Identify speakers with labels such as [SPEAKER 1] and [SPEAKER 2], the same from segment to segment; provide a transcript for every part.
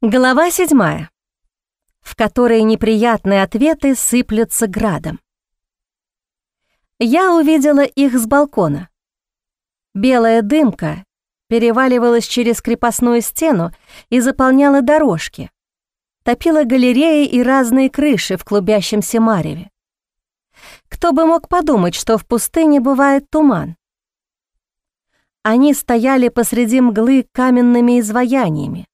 [SPEAKER 1] Глава седьмая, в которой неприятные ответы сыплются градом. Я увидела их с балкона. Белая дымка переваливалась через крепостную стену и заполняла дорожки, топила галереи и разные крыши в клубящемся мареве. Кто бы мог подумать, что в пустыне бывает туман? Они стояли посреди мглы каменными изваяниями,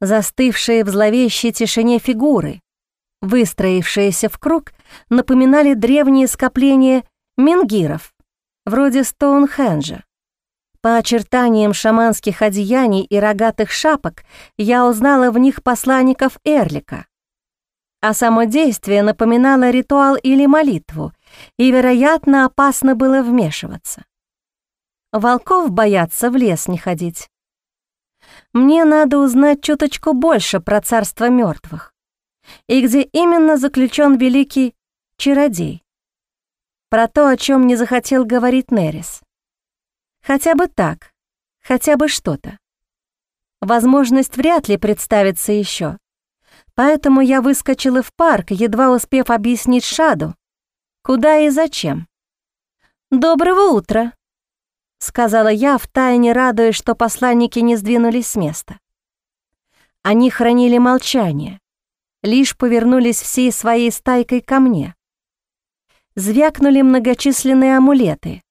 [SPEAKER 1] застывшие в зловещей тишине фигуры, выстроившиеся в круг, напоминали древние скопления менгиров, вроде Стоунхенджа. По очертаниям шаманских одеяний и рогатых шапок я узнала в них посланников Эрлика. А само действие напоминало ритуал или молитву, и, вероятно, опасно было вмешиваться. Волков боятся в лес не ходить. Мне надо узнать чуточку больше про царство мертвых и где именно заключен великий чародей. Про то, о чем не захотел говорить Нерис. Хотя бы так, хотя бы что-то. Возможность вряд ли представится еще. Поэтому я выскочила в парк, едва успев объяснить Шаду, куда и зачем. «Доброго утра!» — сказала я, втайне радуясь, что посланники не сдвинулись с места. Они хранили молчание, лишь повернулись всей своей стайкой ко мне. Звякнули многочисленные амулеты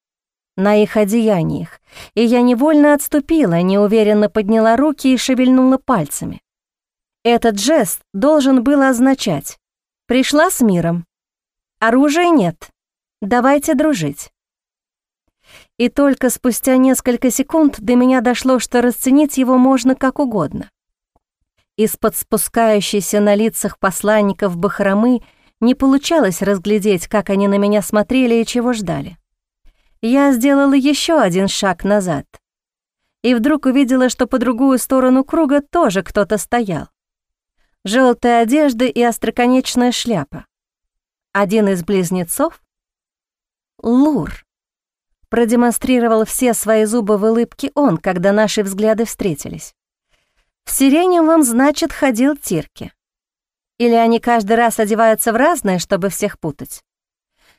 [SPEAKER 1] на их одеяниях, и я невольно отступила, неуверенно подняла руки и шевельнула пальцами. Этот жест должен был означать «пришла с миром». Оружия нет, давайте дружить. И только спустя несколько секунд до меня дошло, что расценить его можно как угодно. Из-под спускающейся на лицах посланников бахромы не получалось разглядеть, как они на меня смотрели и чего ждали. Я сделала еще один шаг назад и вдруг увидела, что по другую сторону круга тоже кто-то стоял. Желтая одежда и остроконечная шляпа. Один из близнецов — Лур. Продемонстрировал все свои зубы в улыбке он, когда наши взгляды встретились. В сиреневом, значит, ходил Тирки. Или они каждый раз одеваются в разное, чтобы всех путать?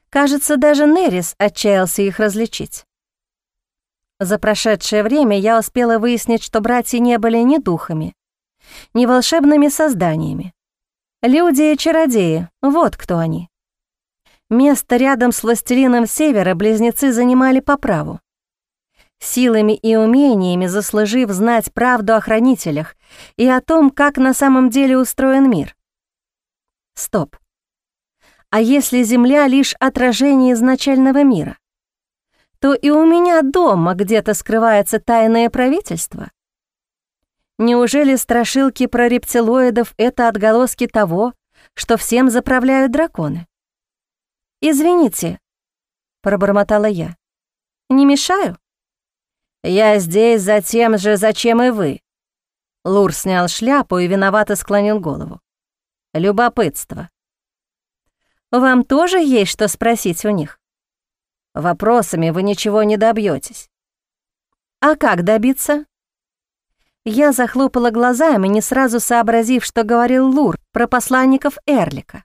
[SPEAKER 1] Кажется, даже Нерис отчаялся их различить. За прошедшее время я успела выяснить, что братья не были ни духами, ни волшебными созданиями. Люди и чародеи — вот кто они. Место рядом с властелином Севера близнецы занимали по праву. Силами и умениями заслужив знать правду о хранителях и о том, как на самом деле устроен мир. Стоп. А если Земля — лишь отражение изначального мира, то и у меня дома где-то скрывается тайное правительство? Неужели страшилки про рептилоидов — это отголоски того, что всем заправляют драконы? «Извините», — пробормотала я. «Не мешаю?» «Я здесь за тем же, зачем и вы». Лур снял шляпу и виновато склонил голову. «Любопытство». «Вам тоже есть что спросить у них?» «Вопросами вы ничего не добьетесь. «А как добиться?» Я захлопала глазами, не сразу сообразив, что говорил Лур про посланников Эрлика.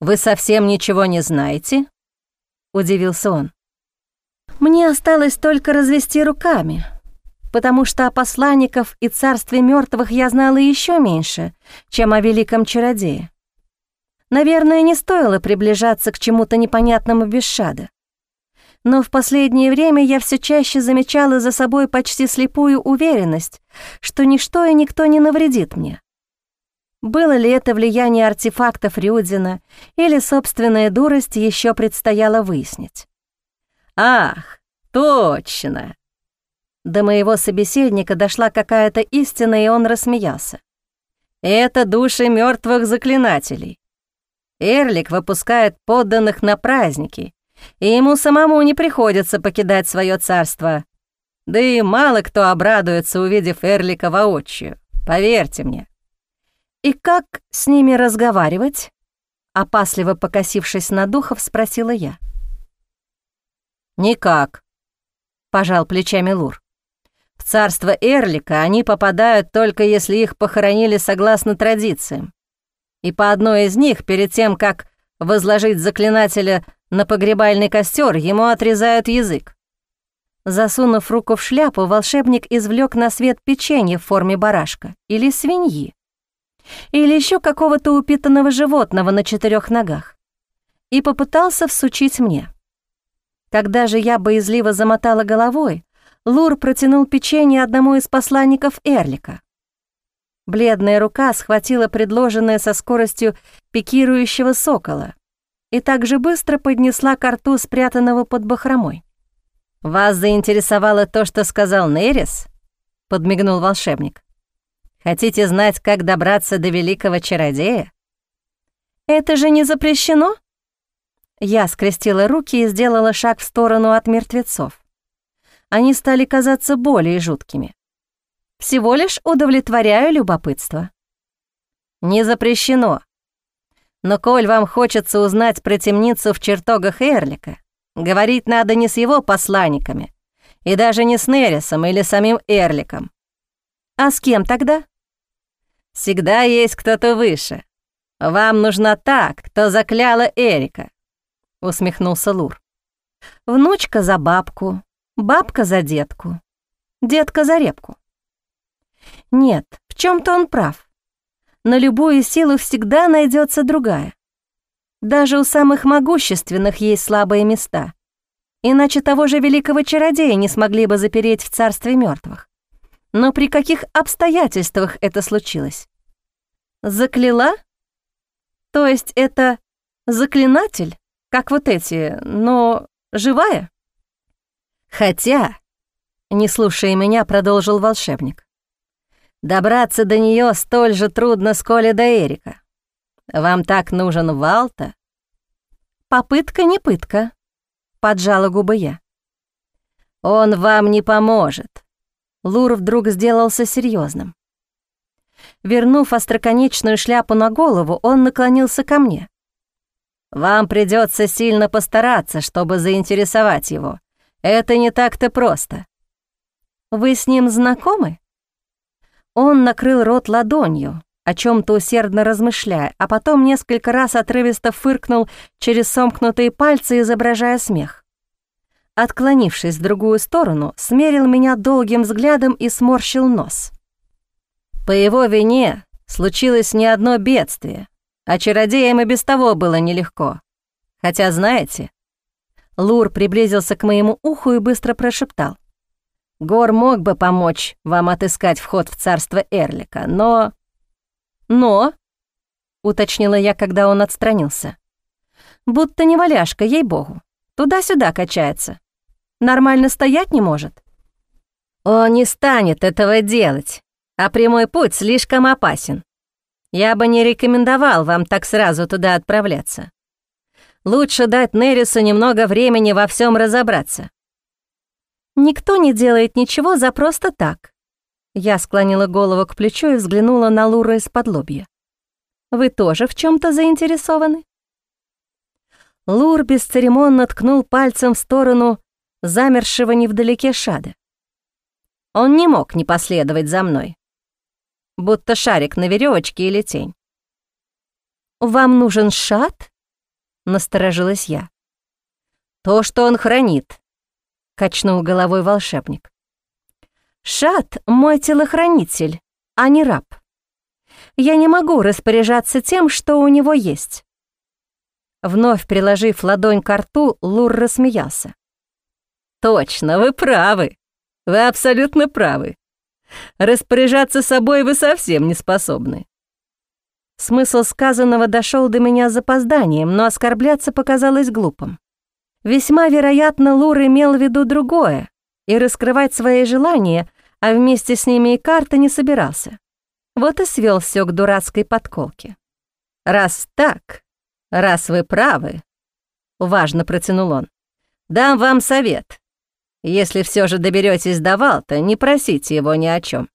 [SPEAKER 1] «Вы совсем ничего не знаете?» — удивился он. «Мне осталось только развести руками, потому что о посланников и царстве мертвых я знала еще меньше, чем о великом чародее. Наверное, не стоило приближаться к чему-то непонятному без шада. Но в последнее время я все чаще замечала за собой почти слепую уверенность, что ничто и никто не навредит мне. Было ли это влияние артефактов Рюдзина или собственная дурость еще предстояло выяснить. «Ах, точно!» До моего собеседника дошла какая-то истина, и он рассмеялся. «Это души мертвых заклинателей. Эрлик выпускает подданных на праздники, и ему самому не приходится покидать свое царство. Да и мало кто обрадуется, увидев Эрлика воочию, поверьте мне. «И как с ними разговаривать?» Опасливо покосившись на духов, спросила я. «Никак», — пожал плечами Лур. В царство Эрлика они попадают только если их похоронили согласно традициям. И по одной из них, перед тем, как возложить заклинателя на погребальный костер, ему отрезают язык. Засунув руку в шляпу, волшебник извлек на свет печенье в форме барашка или свиньи, или еще какого-то упитанного животного на четырех ногах, и попытался всучить мне. Когда же я боязливо замотала головой, Лур протянул печенье одному из посланников Эрлика. Бледная рука схватила предложенное со скоростью пикирующего сокола и также быстро поднесла к рту спрятанного под бахромой. «Вас заинтересовало то, что сказал Нерис?» — подмигнул волшебник. «Хотите знать, как добраться до великого чародея?» «Это же не запрещено?» Я скрестила руки и сделала шаг в сторону от мертвецов. Они стали казаться более жуткими. Всего лишь удовлетворяю любопытство. «Не запрещено. Но коль вам хочется узнать про темницу в чертогах Эрлика, Говорить надо не с его посланниками, и даже не с Нерисом или самим Эрликом. А с кем тогда? Всегда есть кто-то выше. Вам нужна та, кто закляла Эрика, усмехнулся Лур. Внучка за бабку, бабка за детку, детка за репку. Нет, в чем то он прав. На любую силу всегда найдется другая. Даже у самых могущественных есть слабые места. Иначе того же великого чародея не смогли бы запереть в царстве мертвых. Но при каких обстоятельствах это случилось? Закляла? То есть это заклинатель, как вот эти, но живая? Хотя, не слушая меня, продолжил волшебник, добраться до нее столь же трудно, сколь и до Эрика. Вам так нужен Валта?» «Попытка не пытка», — поджала губы я. «Он вам не поможет». Лур вдруг сделался серьезным. Вернув остроконечную шляпу на голову, он наклонился ко мне. «Вам придется сильно постараться, чтобы заинтересовать его. Это не так-то просто». «Вы с ним знакомы?» Он накрыл рот ладонью, о чем то усердно размышляя, а потом несколько раз отрывисто фыркнул через сомкнутые пальцы, изображая смех. Отклонившись в другую сторону, смерил меня долгим взглядом и сморщил нос. По его вине случилось не одно бедствие, а чародеям и без того было нелегко. Хотя, знаете, Лур приблизился к моему уху и быстро прошептал. «Гор мог бы помочь вам отыскать вход в царство Эрлика, но «Но», — уточнила я, когда он отстранился, «будто не валяшка, ей-богу, туда-сюда качается. Нормально стоять не может». «Он не станет этого делать, а прямой путь слишком опасен. Я бы не рекомендовал вам так сразу туда отправляться. Лучше дать Нерису немного времени во всем разобраться». «Никто не делает ничего за просто так», я склонила голову к плечу и взглянула на Лура из-под лобья. «Вы тоже в чем то заинтересованы?» Лур бесцеремонно ткнул пальцем в сторону замершего невдалеке Шада. Он не мог не последовать за мной, будто шарик на веревочке или тень. «Вам нужен Шад?» — насторожилась я. «То, что он хранит», — качнул головой волшебник. Шат — мой телохранитель, а не раб. Я не могу распоряжаться тем, что у него есть». Вновь приложив ладонь к рту, Лур рассмеялся. «Точно, вы правы. Вы абсолютно правы. Распоряжаться собой вы совсем не способны». Смысл сказанного дошел до меня с запозданием, но оскорбляться показалось глупым. Весьма вероятно, Лур имел в виду другое, и раскрывать свои желания, а вместе с ними и карты не собирался. Вот и свел все к дурацкой подколке. «Раз так, раз вы правы», — важно протянул он, — «дам вам совет. Если все же доберетесь до Валта, не просите его ни о чем.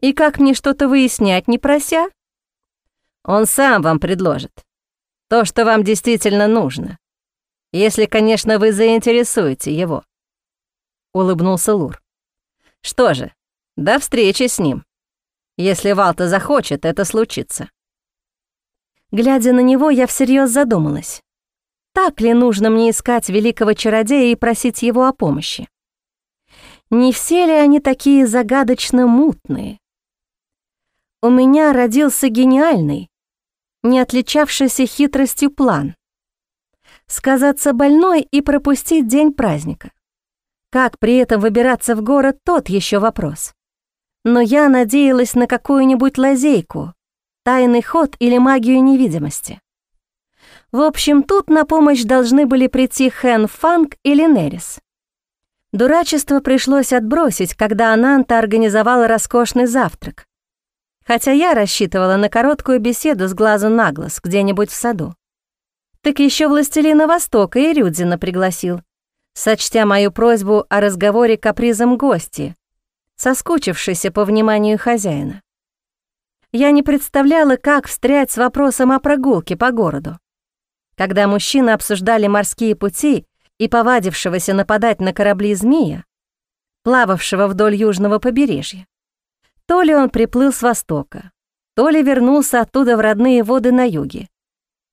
[SPEAKER 1] «И как мне что-то выяснять, не прося?» «Он сам вам предложит. То, что вам действительно нужно. Если, конечно, вы заинтересуете его». — улыбнулся Лур. Что же, до встречи с ним. Если Валта захочет, это случится. Глядя на него, я всерьез задумалась. Так ли нужно мне искать великого чародея и просить его о помощи? Не все ли они такие загадочно мутные? У меня родился гениальный, не отличавшийся хитростью план. Сказаться больной и пропустить день праздника. Как при этом выбираться в город, тот еще вопрос. Но я надеялась на какую-нибудь лазейку, тайный ход или магию невидимости. В общем, тут на помощь должны были прийти Хэн Фанг или Нерис. Дурачество пришлось отбросить, когда Ананта организовала роскошный завтрак. Хотя я рассчитывала на короткую беседу с глазу на глаз где-нибудь в саду. Так еще властелина Востока и Рюдзина пригласил, сочтя мою просьбу о разговоре капризом гости, соскучившейся по вниманию хозяина. Я не представляла, как встрять с вопросом о прогулке по городу. Когда мужчины обсуждали морские пути и повадившегося нападать на корабли змея, плававшего вдоль южного побережья, то ли он приплыл с востока, то ли вернулся оттуда в родные воды на юге.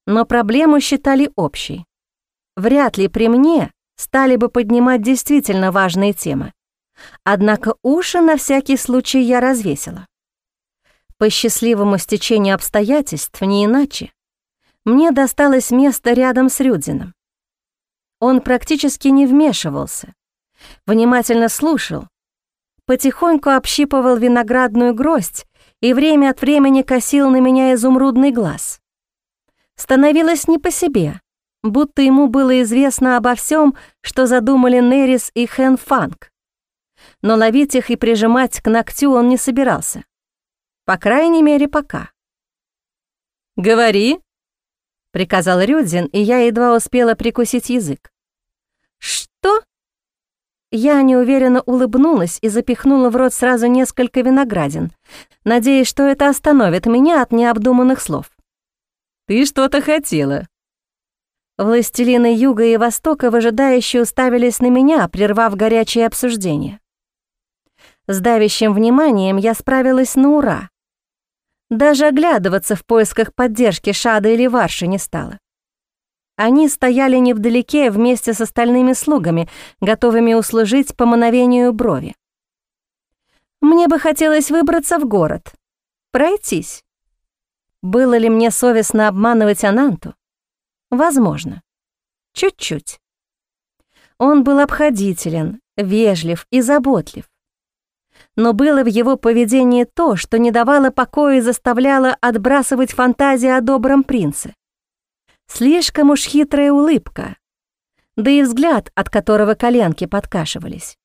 [SPEAKER 1] Но проблему считали общей. Вряд ли при мне стали бы поднимать действительно важные темы. Однако уши на всякий случай я развесила. По счастливому стечению обстоятельств, не иначе, мне досталось место рядом с Рюдзином. Он практически не вмешивался, внимательно слушал, потихоньку общипывал виноградную гроздь и время от времени косил на меня изумрудный глаз. Становилось не по себе, будто ему было известно обо всем, что задумали Нерис и Хэн Фанг. Но ловить их и прижимать к ногтю он не собирался. По крайней мере, пока. «Говори», — приказал Рюдзин, и я едва успела прикусить язык. «Что?» Я неуверенно улыбнулась и запихнула в рот сразу несколько виноградин, надеясь, что это остановит меня от необдуманных слов. «Ты что-то хотела». Властелины Юга и Востока выжидающе уставились на меня, прервав горячее обсуждение. С давящим вниманием я справилась на ура. Даже оглядываться в поисках поддержки Шада или Варши не стала. Они стояли невдалеке вместе с остальными слугами, готовыми услужить по мановению брови. Мне бы хотелось выбраться в город, пройтись. Было ли мне совестно обманывать Ананту? Возможно. Чуть-чуть. Он был обходителен, вежлив и заботлив. Но было в его поведении то, что не давало покоя и заставляло отбрасывать фантазии о добром принце. Слишком уж хитрая улыбка, да и взгляд, от которого коленки подкашивались.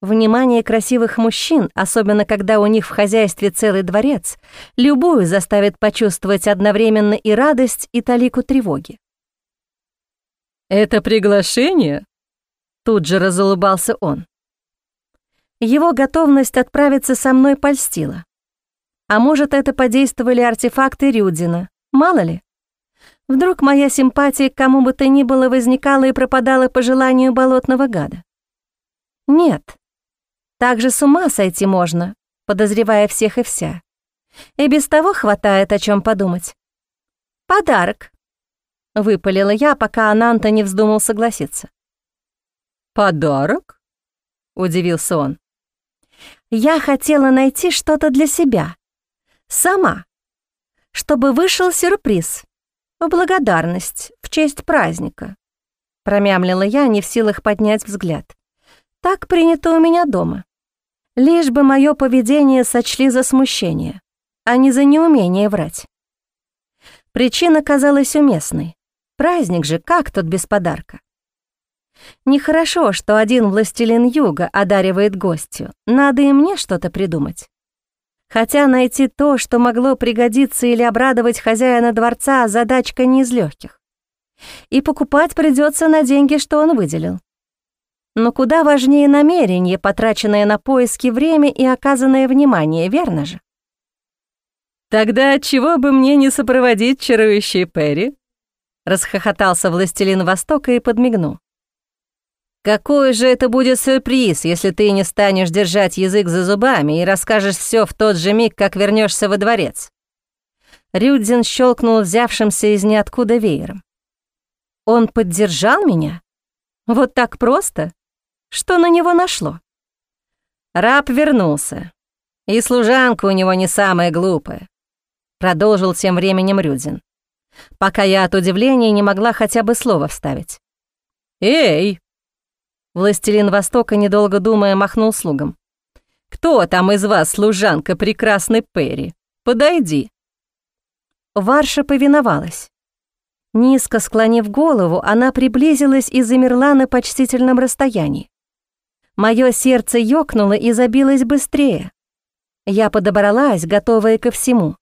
[SPEAKER 1] Внимание красивых мужчин, особенно когда у них в хозяйстве целый дворец, любую заставит почувствовать одновременно и радость, и талику тревоги. «Это приглашение?» Тут же разулыбался он. Его готовность отправиться со мной польстила. А может, это подействовали артефакты Рюдзина, мало ли. Вдруг моя симпатия к кому бы то ни было возникала и пропадала по желанию болотного гада? Нет. Так же с ума сойти можно, подозревая всех и вся. И без того хватает о чем подумать. «Подарок», — выпалила я, пока Ананта не вздумал согласиться.
[SPEAKER 2] «Подарок?» — удивился он.
[SPEAKER 1] «Я хотела найти что-то для себя. Сама. Чтобы вышел сюрприз в благодарность, в честь праздника», — промямлила я, не в силах поднять взгляд. «Так принято у меня дома. Лишь бы мое поведение сочли за смущение, а не за неумение врать». Причина казалась уместной. Праздник же, как тут без подарка? Нехорошо, что один властелин юга одаривает гостью. Надо и мне что-то придумать. Хотя найти то, что могло пригодиться или обрадовать хозяина дворца, задачка не из легких. И покупать придется на деньги, что он выделил. Но куда важнее намерение, потраченное на поиски время и оказанное внимание, верно же?
[SPEAKER 2] «Тогда чего бы мне не сопроводить чарующий, Перри?» — расхохотался властелин Востока и подмигнул. Какой же это будет сюрприз, если ты не станешь держать язык за зубами и расскажешь все в тот же миг, как вернешься во дворец?»
[SPEAKER 1] Рюдзин щелкнул взявшимся из ниоткуда веером. «Он поддержал меня? Вот так просто? Что на него нашло?»
[SPEAKER 2] Раб вернулся, и служанка у него не самая глупая, продолжил тем временем Рюдзин, пока я от удивления не могла хотя бы слово вставить. «Эй!» Властелин Востока, недолго думая, махнул слугам. «Кто там из вас служанка прекрасной Перри? Подойди!»
[SPEAKER 1] Варша повиновалась. Низко склонив голову, она приблизилась и замерла на почтительном расстоянии. Мое сердце ёкнуло и забилось быстрее. Я подобралась, готовая ко всему.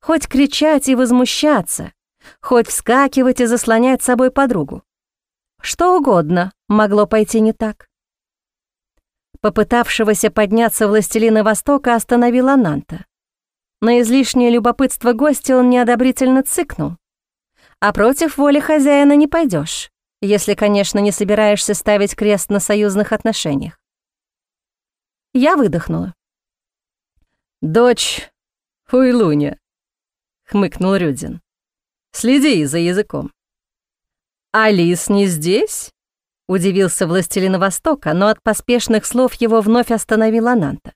[SPEAKER 1] Хоть кричать и возмущаться, хоть вскакивать и заслонять собой подругу. Что угодно могло пойти не так. Попытавшегося подняться властелина Востока остановила Нанта. На излишнее любопытство гостя он неодобрительно цыкнул. А против воли хозяина не пойдешь, если, конечно, не собираешься ставить крест на союзных отношениях. Я выдохнула.
[SPEAKER 2] «Дочь Хуйлуня», — хмыкнул Рюдин. «Следи за языком». «Алис не здесь?» — удивился властелин Востока, но от поспешных слов его вновь остановила Нанта.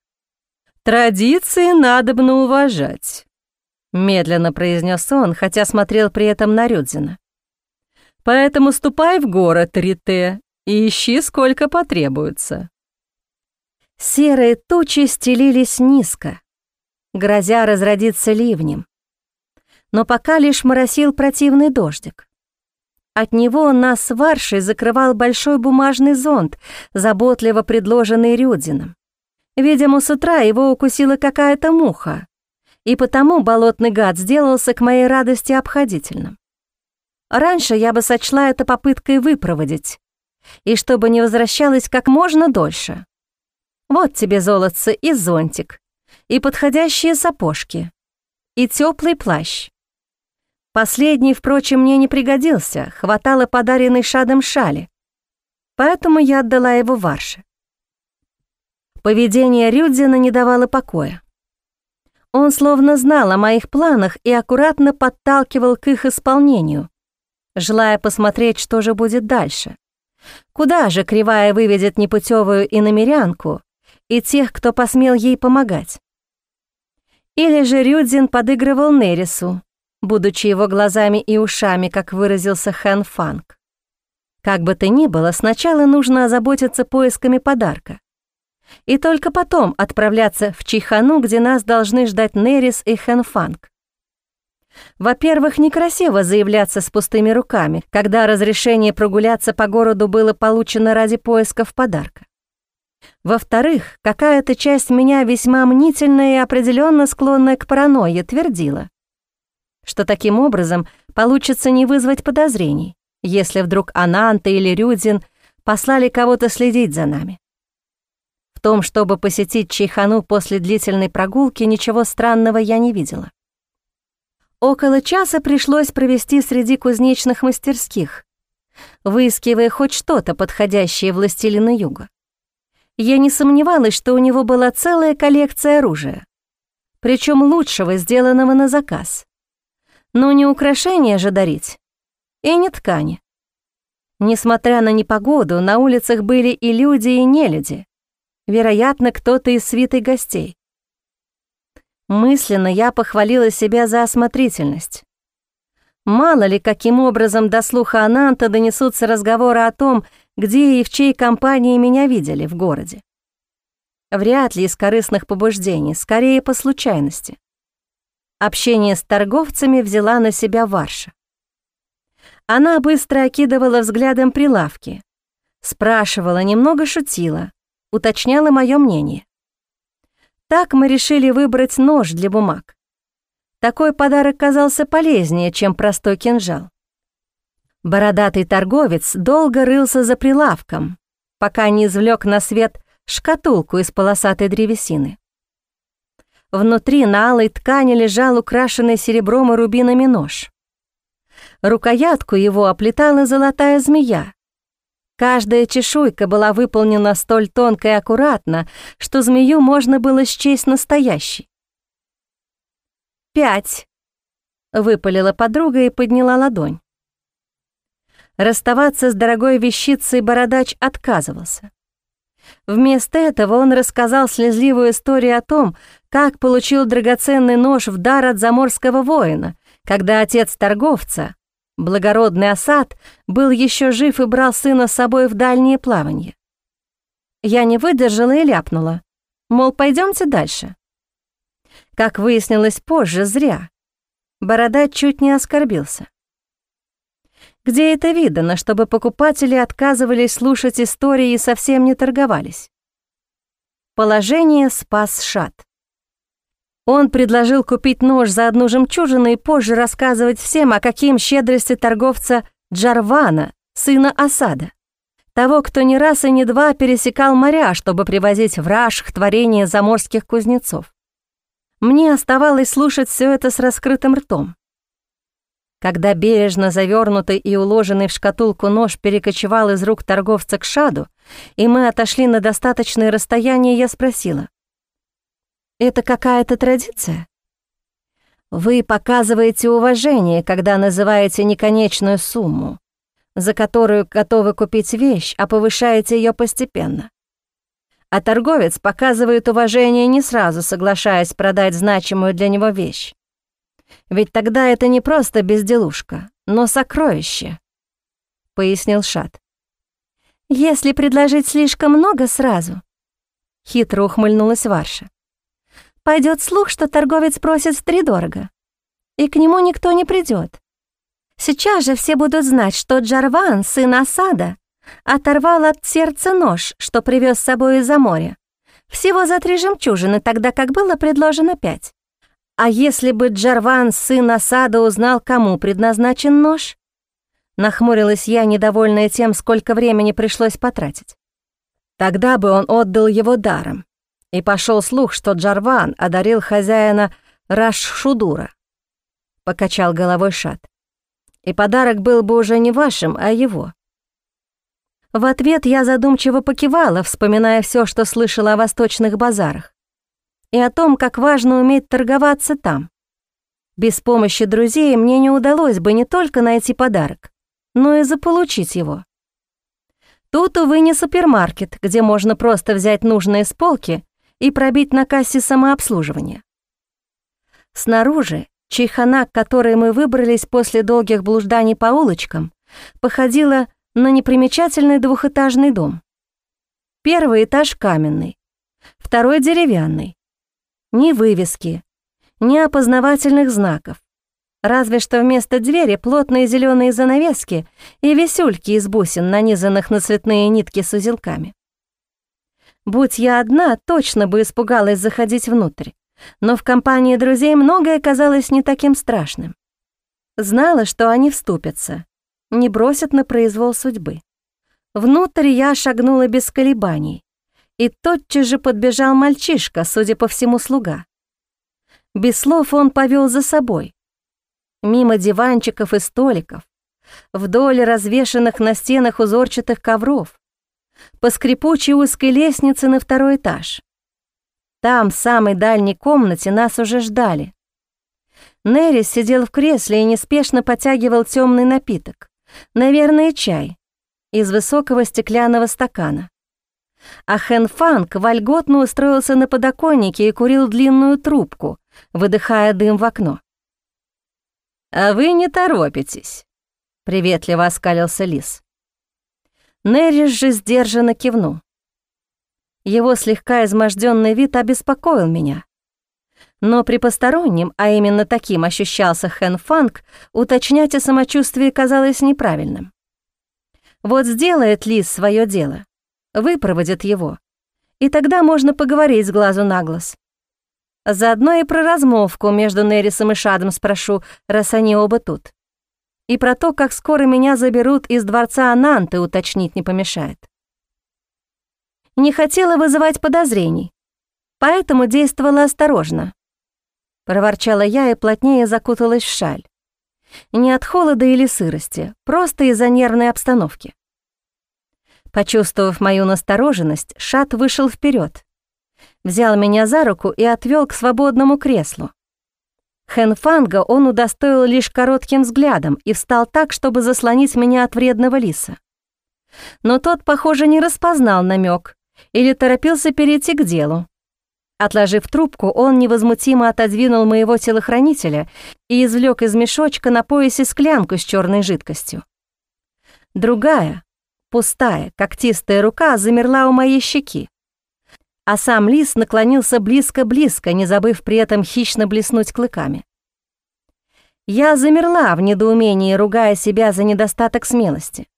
[SPEAKER 2] «Традиции надобно уважать», — медленно произнес он, хотя смотрел при этом на Рюдзина. «Поэтому ступай в город, Рите, и ищи, сколько потребуется».
[SPEAKER 1] Серые тучи стелились низко, грозя разродиться ливнем. Но пока лишь моросил противный дождик. От него нас с Варшей закрывал большой бумажный зонт, заботливо предложенный Рюдзином. Видимо, с утра его укусила какая-то муха, и потому болотный гад сделался к моей радости обходительным. Раньше я бы сочла это попыткой выпроводить, и чтобы не возвращалась как можно дольше. Вот тебе, золотце, и зонтик, и подходящие сапожки, и теплый плащ. Последний, впрочем, мне не пригодился, хватало подаренной шадом шали, поэтому я отдала его Варше. Поведение Рюдзина не давало покоя. Он словно знал о моих планах и аккуратно подталкивал к их исполнению, желая посмотреть, что же будет дальше. Куда же Кривая выведет непутевую иномерянку и тех, кто посмел ей помогать? Или же Рюдзин подыгрывал Нерису, будучи его глазами и ушами, как выразился Хэн Фанг. Как бы то ни было, сначала нужно озаботиться поисками подарка и только потом отправляться в Чихану, где нас должны ждать Нерис и Хэнфанг. Во-первых, некрасиво заявляться с пустыми руками, когда разрешение прогуляться по городу было получено ради поисков подарка. Во-вторых, какая-то часть меня весьма мнительная и определенно склонная к паранойе твердила, что таким образом получится не вызвать подозрений, если вдруг Ананта или Рюдзин послали кого-то следить за нами том, чтобы посетить Чайхану после длительной прогулки, ничего странного я не видела. Около часа пришлось провести среди кузнечных мастерских, выискивая хоть что-то подходящее властелину юга. Я не сомневалась, что у него была целая коллекция оружия, причем лучшего, сделанного на заказ. Но не украшения же дарить, и не ткани. Несмотря на непогоду, на улицах были и люди, и нелюди. Вероятно, кто-то из свиты гостей. Мысленно я похвалила себя за осмотрительность. Мало ли, каким образом до слуха Ананта донесутся разговоры о том, где и в чьей компании меня видели в городе. Вряд ли из корыстных побуждений, скорее по случайности. Общение с торговцами взяла на себя Варша. Она быстро окидывала взглядом прилавки, спрашивала, немного шутила, уточняла мое мнение. Так мы решили выбрать нож для бумаг. Такой подарок казался полезнее, чем простой кинжал. Бородатый торговец долго рылся за прилавком, пока не извлек на свет шкатулку из полосатой древесины. Внутри на алой ткани лежал украшенный серебром и рубинами нож. Рукоятку его оплетала золотая змея, Каждая чешуйка была выполнена столь тонко и аккуратно, что змею можно было счесть настоящей. «Пять», — выпалила подруга и подняла ладонь. Расставаться с дорогой вещицей бородач отказывался. Вместо этого он рассказал слезливую историю о том, как получил драгоценный нож в дар от заморского воина, когда отец торговца, благородный осад, был еще жив и брал сына с собой в дальние плавания. Я не выдержала и ляпнула, мол, пойдемте дальше. Как выяснилось позже, зря. Бородач чуть не оскорбился. Где это видано, чтобы покупатели отказывались слушать истории и совсем не торговались? Положение спас Шат. Он предложил купить нож за одну жемчужину и позже рассказывать всем, о каким щедрости торговца Джарвана, сына Осада. Того, кто не раз и не два пересекал моря, чтобы привозить в Рашх творение заморских кузнецов. Мне оставалось слушать все это с раскрытым ртом. Когда бережно завернутый и уложенный в шкатулку нож перекочевал из рук торговца к шаду, и мы отошли на достаточное расстояние, я спросила. «Это какая-то традиция?» «Вы показываете уважение, когда называете неконечную сумму, за которую готовы купить вещь, а повышаете ее постепенно. А торговец показывает уважение не сразу, соглашаясь продать значимую для него вещь. Ведь тогда это не просто безделушка, но сокровище», — пояснил Шат. «Если предложить слишком много сразу», — хитро ухмыльнулась Варша, «пойдет слух, что торговец просит втридорого, и к нему никто не придет. Сейчас же все будут знать, что Джарван, сын Асада, оторвал от сердца нож, что привез с собой из-за моря. Всего за три жемчужины, тогда как было предложено пять. А если бы Джарван, сын Асада, узнал, кому предназначен нож? Нахмурилась я, недовольная тем, сколько времени пришлось потратить. Тогда бы он отдал его даром. И пошел слух, что Джарван одарил хозяина Рашшудура. Покачал головой Шат. И подарок был бы уже не вашим, а его. В ответ я задумчиво покивала, вспоминая все, что слышала о восточных базарах и о том, как важно уметь торговаться там. Без помощи друзей мне не удалось бы не только найти подарок, но и заполучить его. Тут, увы, не супермаркет, где можно просто взять нужные с полки и пробить на кассе самообслуживания. Снаружи чайхана, к которой мы выбрались после долгих блужданий по улочкам, походила на непримечательный двухэтажный дом. Первый этаж каменный, второй деревянный, ни вывески, ни опознавательных знаков. Разве что вместо двери плотные зеленые занавески и висюльки из бусин, нанизанных на цветные нитки с узелками. Будь я одна, точно бы испугалась заходить внутрь, но в компании друзей многое казалось не таким страшным. Знала, что они вступятся, не бросят на произвол судьбы. Внутрь я шагнула без колебаний, и тотчас же подбежал мальчишка, судя по всему, слуга. Без слов он повел за собой. Мимо диванчиков и столиков, вдоль развешанных на стенах узорчатых ковров, по скрипучей узкой лестнице на второй этаж. Там, в самой дальней комнате, нас уже ждали. Нерис сидел в кресле и неспешно потягивал темный напиток, наверное, чай, из высокого стеклянного стакана а Хэн Фанг вольготно устроился на подоконнике и курил длинную трубку, выдыхая дым в окно. «А вы не торопитесь», — приветливо оскалился лис. Неррис же сдержанно кивнул. Его слегка изможденный вид обеспокоил меня. Но при постороннем, а именно таким ощущался Хэн Фанг, уточнять о самочувствии казалось неправильным. Вот сделает лис свое дело, выпроводят его, и тогда можно поговорить с глазу на глаз. Заодно и про размолвку между Нерисом и Шадом спрошу, раз они оба тут. И про то, как скоро меня заберут из дворца Ананты, уточнить не помешает. Не хотела вызывать подозрений, поэтому действовала осторожно. Проворчала я и плотнее закуталась в шаль. Не от холода или сырости, просто из-за нервной обстановки. Почувствовав мою настороженность, Шат вышел вперед, взял меня за руку и отвел к свободному креслу. Хэнфанга он удостоил лишь коротким взглядом и встал так, чтобы заслонить меня от вредного лиса. Но тот, похоже, не распознал намек или торопился перейти к делу. Отложив трубку, он невозмутимо отодвинул моего телохранителя и извлек из мешочка на поясе склянку с черной жидкостью. Другая, пустая, когтистая рука замерла у моей щеки, а сам лис наклонился близко-близко, не забыв при этом хищно блеснуть клыками. Я замерла в недоумении, ругая себя за недостаток смелости.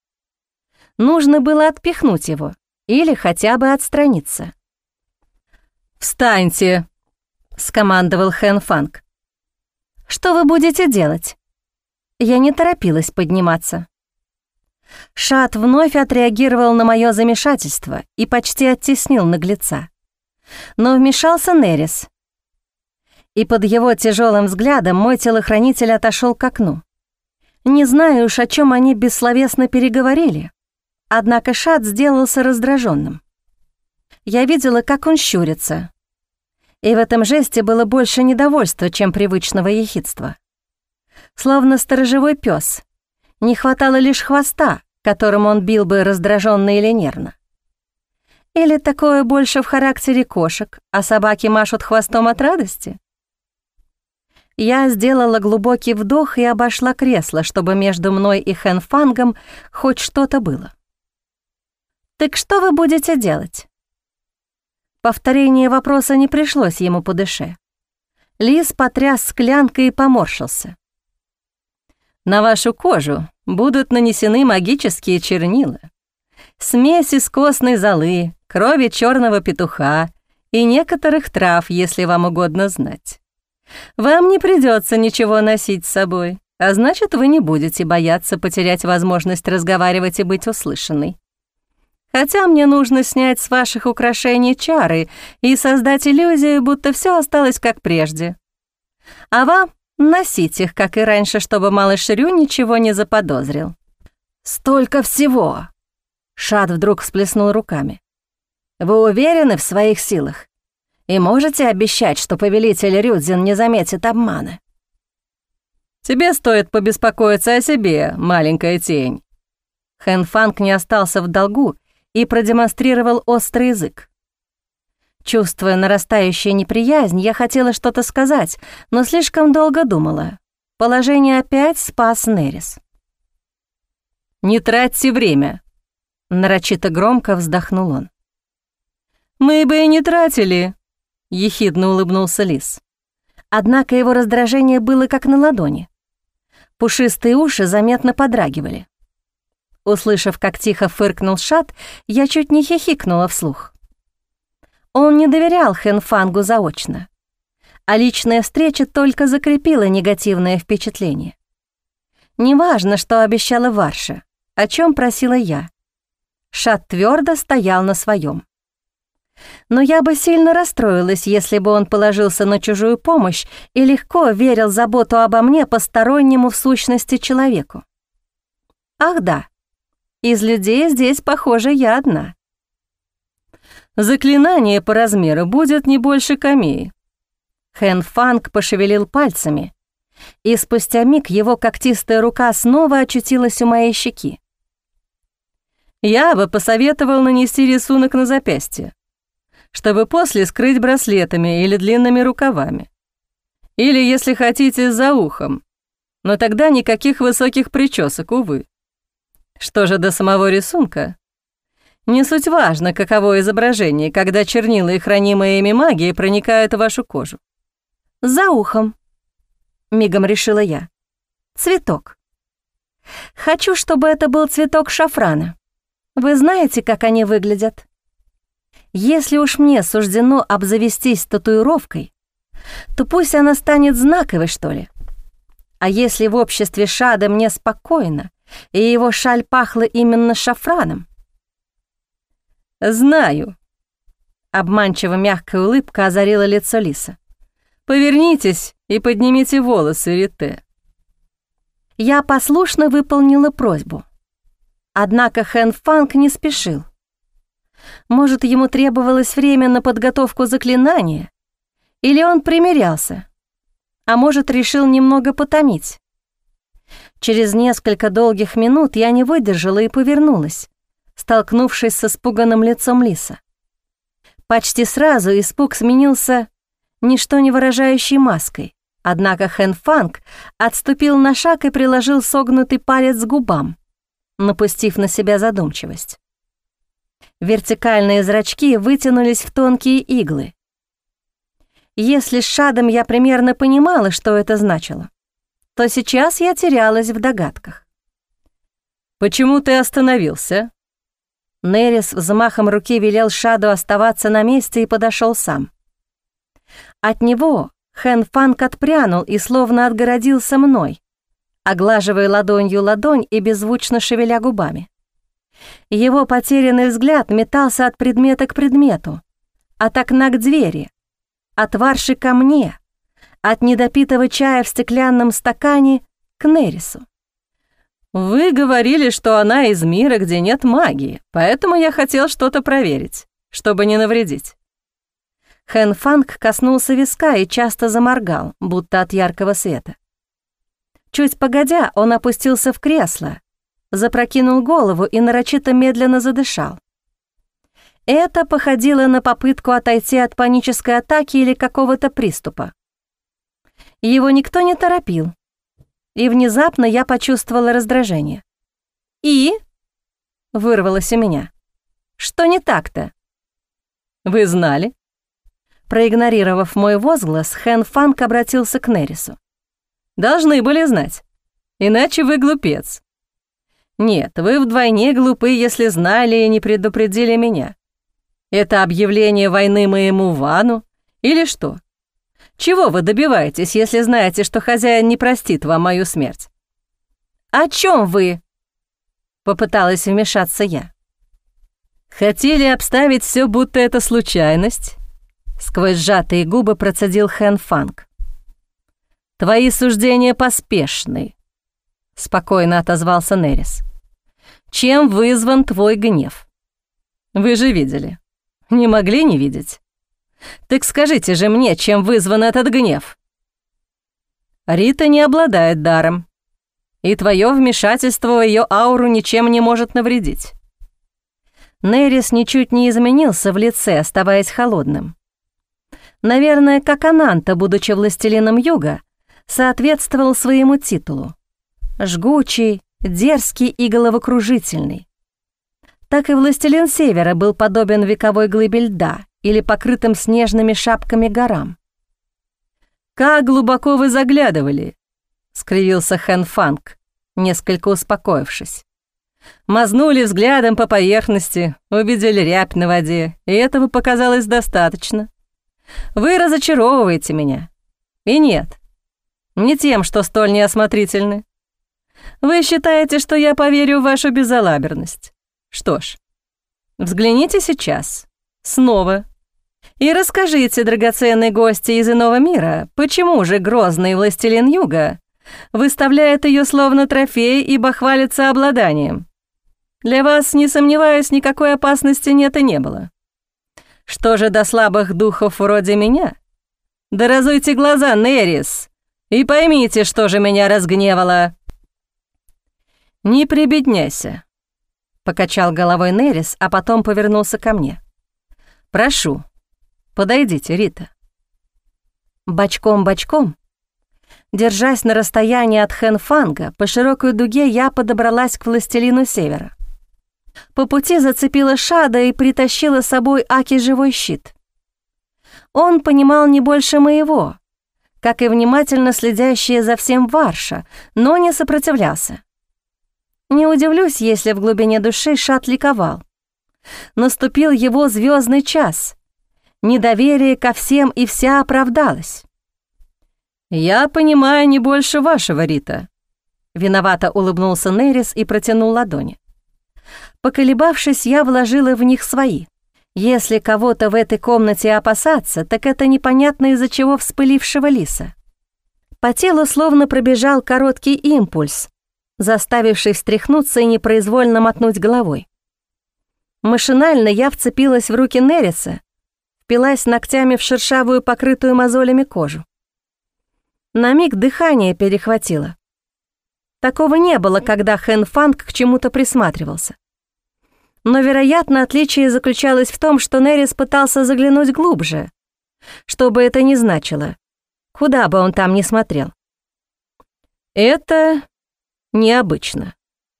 [SPEAKER 1] Нужно было отпихнуть его или хотя бы отстраниться.
[SPEAKER 2] «Встаньте!» — скомандовал Хэн Фанг.
[SPEAKER 1] «Что вы будете делать?» Я не торопилась подниматься. Шат вновь отреагировал на мое замешательство и почти оттеснил наглеца. Но вмешался Нерис. И под его тяжелым взглядом мой телохранитель отошел к окну. Не знаю уж, о чем они бессловесно переговорили, однако Шат сделался раздраженным. Я видела, как он щурится, и в этом жесте было больше недовольства, чем привычного ехидства. Словно сторожевой пес. Не хватало лишь хвоста, которым он бил бы раздраженно или нервно. Или такое больше в характере кошек, а собаки машут хвостом от радости? Я сделала глубокий вдох и обошла кресло, чтобы между мной и Хэнфангом хоть что-то было. «Так что вы будете делать?» Повторение вопроса не пришлось ему по душе. Лис потряс склянкой и поморщился.
[SPEAKER 2] «На вашу кожу будут нанесены магические чернила. Смесь из костной золы, крови черного петуха и некоторых трав, если вам угодно знать. Вам не придется ничего носить с собой, а значит, вы не будете бояться потерять возможность разговаривать и быть услышанной. Хотя мне нужно снять с ваших украшений чары и создать иллюзию, будто все осталось как прежде. А вам носить их, как и раньше, чтобы малыш Рю ничего не заподозрил.
[SPEAKER 1] «Столько всего!» Шад вдруг всплеснул руками. «Вы уверены в своих силах? И можете обещать, что повелитель Рюдзин не заметит обмана?»
[SPEAKER 2] «Тебе стоит побеспокоиться о себе, маленькая тень».
[SPEAKER 1] Хэн Фанг не остался в долгу и продемонстрировал острый язык. Чувствуя нарастающую неприязнь, я хотела что-то сказать, но слишком долго думала. Положение опять спас Нерис.
[SPEAKER 2] «Не тратьте время», — нарочито громко вздохнул он. «Мы бы и не тратили», — ехидно улыбнулся Лис.
[SPEAKER 1] Однако его раздражение было как на ладони. Пушистые уши заметно подрагивали. Услышав, как тихо фыркнул Шат, я чуть не хихикнула вслух. Он не доверял Хэнфангу заочно, а личная встреча только закрепила негативное впечатление. Неважно, что обещала Варша, о чем просила я. Шат твердо стоял на своем. Но я бы сильно расстроилась, если бы он положился на чужую помощь и легко верил заботу обо мне постороннему в сущности человеку. Ах да, из людей здесь, похоже, я одна.
[SPEAKER 2] Заклинание по размеру будет не больше камеи.
[SPEAKER 1] Хэн Фанг пошевелил пальцами, и спустя миг его когтистая рука снова очутилась у моей щеки.
[SPEAKER 2] Я бы посоветовал нанести рисунок на запястье, чтобы после скрыть браслетами или длинными рукавами. Или, если хотите, за ухом. Но тогда никаких высоких причесок, увы. Что же до самого рисунка? Не суть важно, каково изображение, когда чернила и хранимая ими магия проникают в вашу кожу.
[SPEAKER 1] За ухом, мигом решила я. Цветок. Хочу, чтобы это был цветок шафрана. Вы знаете, как они выглядят? Если уж мне суждено обзавестись татуировкой, то пусть она станет знаковой, что ли. А если в обществе Шада мне спокойно, и его шаль пахла именно шафраном.
[SPEAKER 2] «Знаю», — обманчиво мягкая улыбка озарила лицо Лиса. «Повернитесь и поднимите волосы, Рите».
[SPEAKER 1] Я послушно выполнила просьбу. Однако Хэн Фанг не спешил. Может, ему требовалось время на подготовку заклинания? Или он примирялся? А может, решил немного потомить? Через несколько долгих минут я не выдержала и повернулась, столкнувшись с испуганным лицом Лиса. Почти сразу испуг сменился ничто не выражающей маской, однако Хэн Фанг отступил на шаг и приложил согнутый палец к губам, напустив на себя задумчивость. Вертикальные зрачки вытянулись в тонкие иглы. Если с шадом я примерно понимала, что это значило, то сейчас я терялась в догадках.
[SPEAKER 2] «Почему ты остановился?»
[SPEAKER 1] Нерис взмахом руки велел Шаду оставаться на месте и подошел сам. От него Хэн Фанг отпрянул и словно отгородился мной, оглаживая ладонью ладонь и беззвучно шевеля губами. Его потерянный взгляд метался от предмета к предмету, от окна к двери, от варши ко мне, от недопитого чая в стеклянном стакане к Нерису.
[SPEAKER 2] «Вы говорили, что она из мира, где нет магии, поэтому я хотел что-то проверить, чтобы не навредить».
[SPEAKER 1] Хэн Фанг коснулся виска и часто заморгал, будто от яркого света. Чуть погодя, он опустился в кресло, запрокинул голову и нарочито медленно задышал. Это походило на попытку отойти от панической атаки или какого-то приступа. Его никто не торопил. И внезапно я почувствовала раздражение. «И?» — вырвалось у меня. «Что не так-то?»
[SPEAKER 2] «Вы знали?»
[SPEAKER 1] Проигнорировав мой возглас, Хэн Фанк обратился к Нерису.
[SPEAKER 2] «Должны были знать. Иначе вы глупец. Нет, вы вдвойне глупы, если знали и не предупредили меня. Это объявление войны моему Вану или что? Чего вы добиваетесь, если знаете, что хозяин не простит вам мою смерть?»
[SPEAKER 1] «О чем вы?» — попыталась вмешаться я.
[SPEAKER 2] «Хотели обставить все, будто это случайность?» Сквозь сжатые губы процедил Хэн Фанг. «Твои суждения поспешны», — спокойно отозвался Нерис. «Чем вызван твой гнев? Вы же видели. Не могли не видеть. Так скажите же мне, чем вызван этот гнев?» Рита не обладает даром, и твое вмешательство в ее ауру ничем не может навредить.
[SPEAKER 1] Нерис ничуть не изменился в лице, оставаясь холодным. Наверное, как Ананта, будучи властелином юга, соответствовал своему титулу. Жгучий, дерзкий и головокружительный. Так и властелин севера был подобен вековой глыбе льда или покрытым снежными шапками горам.
[SPEAKER 2] «Как глубоко вы заглядывали!» — скривился Хэн Фанг, несколько успокоившись. Мазнули взглядом по поверхности, увидели рябь на воде, и этого показалось достаточно. Вы разочаровываете меня. И нет, не тем, что столь неосмотрительны. Вы считаете, что я поверю в вашу безалаберность. Что ж, взгляните сейчас, снова и расскажите, драгоценные гости из иного мира, почему же грозный властелин юга выставляет ее словно трофей и бахвалится обладанием? Для вас, не сомневаюсь, никакой опасности нет и не было. Что же до слабых духов вроде меня? Да разуйте глаза, Нерис, и поймите, что же меня разгневало. Не прибедняйся, покачал головой Нерис, а потом повернулся ко мне. Прошу, Подойдите, Рита».
[SPEAKER 1] Бочком-бочком, держась на расстоянии от Хэнфанга, по широкой дуге я подобралась к властелину севера. По пути зацепила Шада и притащила с собой Аки живой щит. Он понимал не больше моего, как и внимательно следящая за всем Варша, но не сопротивлялся. Не удивлюсь, если в глубине души Шат ликовал. Наступил его звездный час, недоверие ко всем и вся оправдалось.
[SPEAKER 2] «Я понимаю не больше вашего, Рита», — виновато улыбнулся Нерис и протянул ладони.
[SPEAKER 1] Поколебавшись, я вложила в них свои. Если кого-то в этой комнате опасаться, так это непонятно из-за чего вспылившего лиса. По телу словно пробежал короткий импульс, заставивший встряхнуться и непроизвольно мотнуть головой. Машинально я вцепилась в руки Нериса, впилась ногтями в шершавую, покрытую мозолями кожу. На миг дыхание перехватило. Такого не было, когда Хэн Фанг к чему-то присматривался. Но, вероятно, отличие заключалось в том, что Нерис пытался заглянуть глубже, что бы это ни значило, куда бы он там ни смотрел. «Это необычно»,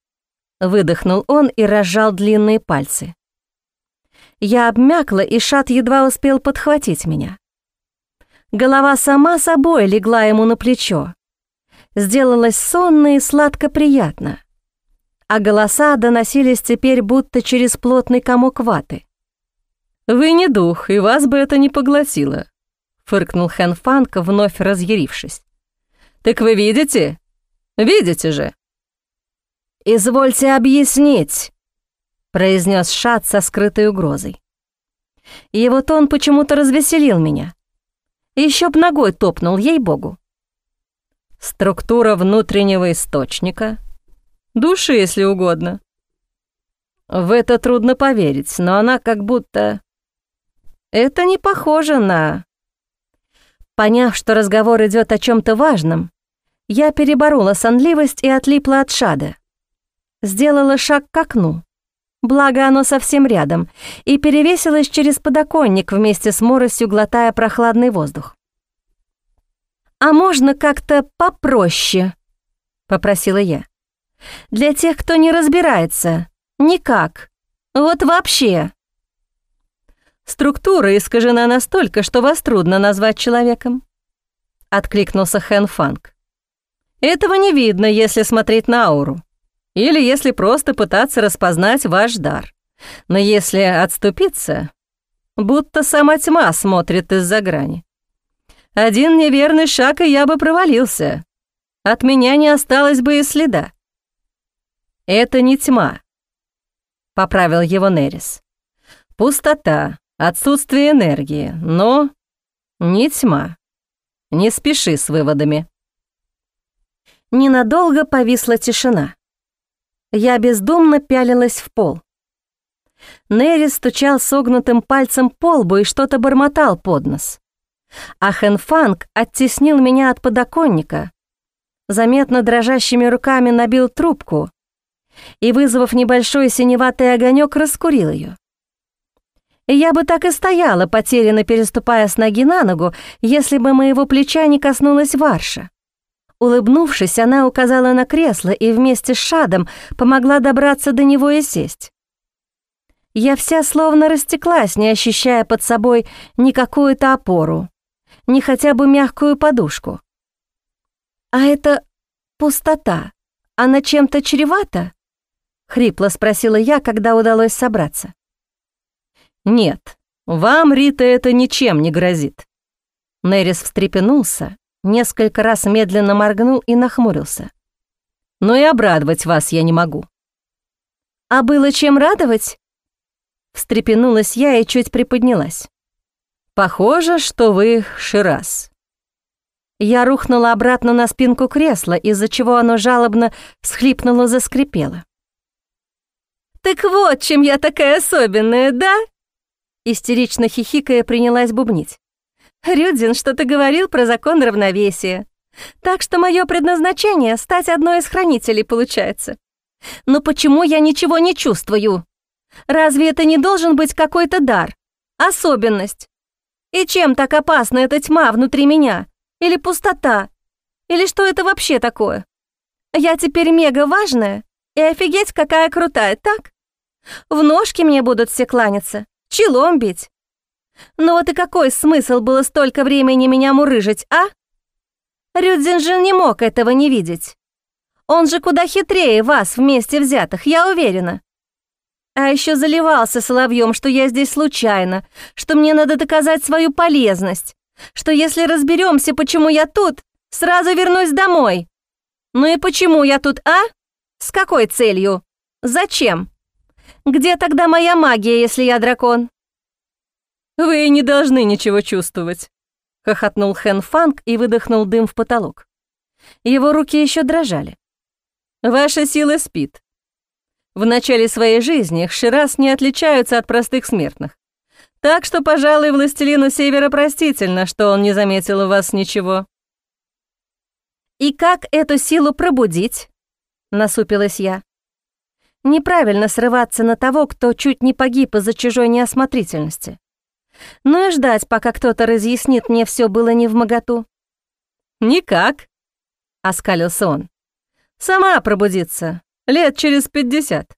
[SPEAKER 1] — выдохнул он и разжал длинные пальцы. Я обмякла, и Шат едва успел подхватить меня. Голова сама собой легла ему на плечо. Сделалось сонно и сладко приятно. А голоса доносились теперь будто через плотный комок ваты.
[SPEAKER 2] «Вы не дух, и вас бы это не поглотило», — фыркнул Хэн Фанк, вновь разъярившись. «Так вы видите? Видите же?»
[SPEAKER 1] «Извольте объяснить», — произнес Шат со скрытой угрозой. Его тон почему-то развеселил меня. Еще б ногой топнул, ей-богу.
[SPEAKER 2] Структура внутреннего источника, души, если угодно. В это трудно поверить, но она как будто... Это не похоже на...
[SPEAKER 1] Поняв, что разговор идет о чем то важном, я переборола сонливость и отлипла от шада. Сделала шаг к окну благо оно совсем рядом, и перевесилась через подоконник вместе с моросью, глотая прохладный воздух. «А можно как-то попроще?» — попросила я. «Для тех, кто не разбирается. Никак. Вот вообще».
[SPEAKER 2] «Структура искажена настолько, что вас трудно назвать человеком», — откликнулся Хэн Фанг. «Этого не видно, если смотреть на ауру. Или если просто пытаться распознать ваш дар. Но если отступиться, будто сама тьма смотрит из-за грани. Один неверный шаг, и я бы провалился. От меня не осталось бы и следа. Это не тьма, — поправил его Нерис. Пустота, отсутствие энергии, но не тьма. Не спеши с выводами.
[SPEAKER 1] Ненадолго повисла тишина. Я бездумно пялилась в пол. Нерри стучал согнутым пальцем по лбу и что-то бормотал под нос. А Хэнфанг оттеснил меня от подоконника, заметно дрожащими руками набил трубку и, вызвав небольшой синеватый огонек, раскурил ее. Я бы так и стояла, потерянно переступая с ноги на ногу, если бы моего плеча не коснулась Варша. Улыбнувшись, она указала на кресло и вместе с Шадом помогла добраться до него и сесть. Я вся словно растеклась, не ощущая под собой ни какую-то опору, ни хотя бы мягкую подушку. «А это пустота, она чем-то чревата?» — хрипло спросила я, когда удалось собраться.
[SPEAKER 2] «Нет, вам, Рита, это ничем не грозит». Нерис встрепенулся, Несколько раз медленно моргнул и нахмурился. «Но и обрадовать вас я не могу».
[SPEAKER 1] «А было чем радовать?» Встрепенулась я и чуть приподнялась.
[SPEAKER 2] «Похоже, что вы Шираз».
[SPEAKER 1] Я рухнула обратно на спинку кресла, из-за чего оно жалобно всхлипнуло-заскрипело. «Так вот, чем я такая особенная, да?» Истерично хихикая принялась бубнить. Рюдзин что-то говорил про закон равновесия. Так что мое предназначение — стать одной из хранителей, получается. Но почему я ничего не чувствую? Разве это не должен быть какой-то дар? Особенность? И чем так опасна эта тьма внутри меня? Или пустота? Или что это вообще такое? Я теперь мега важная и офигеть какая крутая, так? В ножки мне будут все кланяться, челом бить, ну вот и какой смысл было столько времени меня мурыжить, а? Рюдзин же не мог этого не видеть. Он же куда хитрее вас вместе взятых, я уверена. А еще заливался соловьем, что я здесь случайно, что мне надо доказать свою полезность, что если разберемся, почему я тут, сразу вернусь домой. Ну и почему я тут, а? С какой целью? Зачем? Где тогда моя магия, если я дракон?
[SPEAKER 2] «Вы не должны ничего чувствовать», — хохотнул Хэн Фанг и выдохнул дым в потолок. Его руки еще дрожали. Ваша сила спит. В начале своей жизни Хширас не отличаются от простых смертных. Так что, пожалуй, властелину Севера простительно, что он не заметил у вас ничего.
[SPEAKER 1] «И как эту силу пробудить?» — насупилась я. «Неправильно срываться на того, кто чуть не погиб из-за чужой неосмотрительности. Ну и ждать, пока кто-то разъяснит мне все было не в моготу».
[SPEAKER 2] «Никак», — оскалился он. «Сама пробудиться, лет через пятьдесят».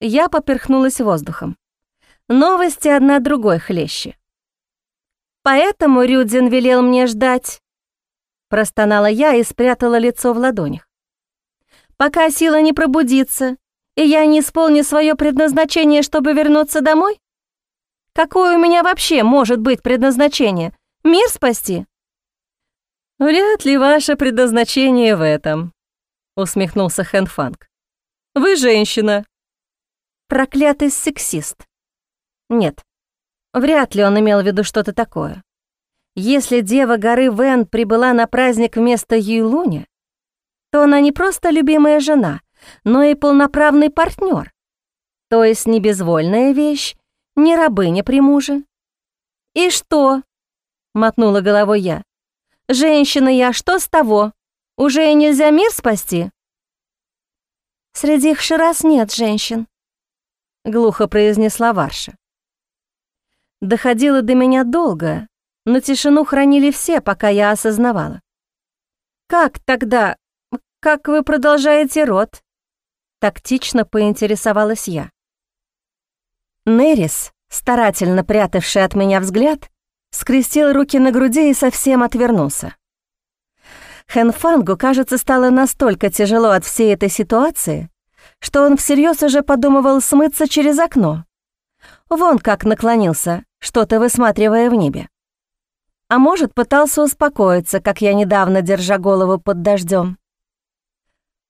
[SPEAKER 1] Я поперхнулась воздухом. Новости одна другой хлеще. Поэтому Рюдзин велел мне ждать. Простонала я и спрятала лицо в ладонях. Пока сила не пробудится, и я не исполню свое предназначение, чтобы вернуться домой? Какое у меня вообще может быть предназначение? Мир спасти?
[SPEAKER 2] Вряд ли ваше предназначение в этом, усмехнулся Хэнфанг. Вы женщина.
[SPEAKER 1] Проклятый сексист. Нет, вряд ли он имел в виду что-то такое. Если дева горы Вен прибыла на праздник вместо Юйлуня, то она не просто любимая жена, но и полноправный партнер, то есть не безвольная вещь, не рабыня при муже. «И что?» — мотнула головой я. «Женщина я, что с того? Уже и нельзя мир спасти?» «Среди их ширас нет женщин», — глухо произнесла Варша. Доходило до меня долго, но тишину хранили все, пока я осознавала. «Как тогда? Как вы продолжаете род?» Тактично поинтересовалась я. Нерис, старательно прятавший от меня взгляд, скрестил руки на груди и совсем отвернулся. Хэнфангу, кажется, стало настолько тяжело от всей этой ситуации, что он всерьез уже подумывал смыться через окно. Вон как наклонился, что-то высматривая в небе. А может, пытался успокоиться, как я недавно, держа голову под дождем.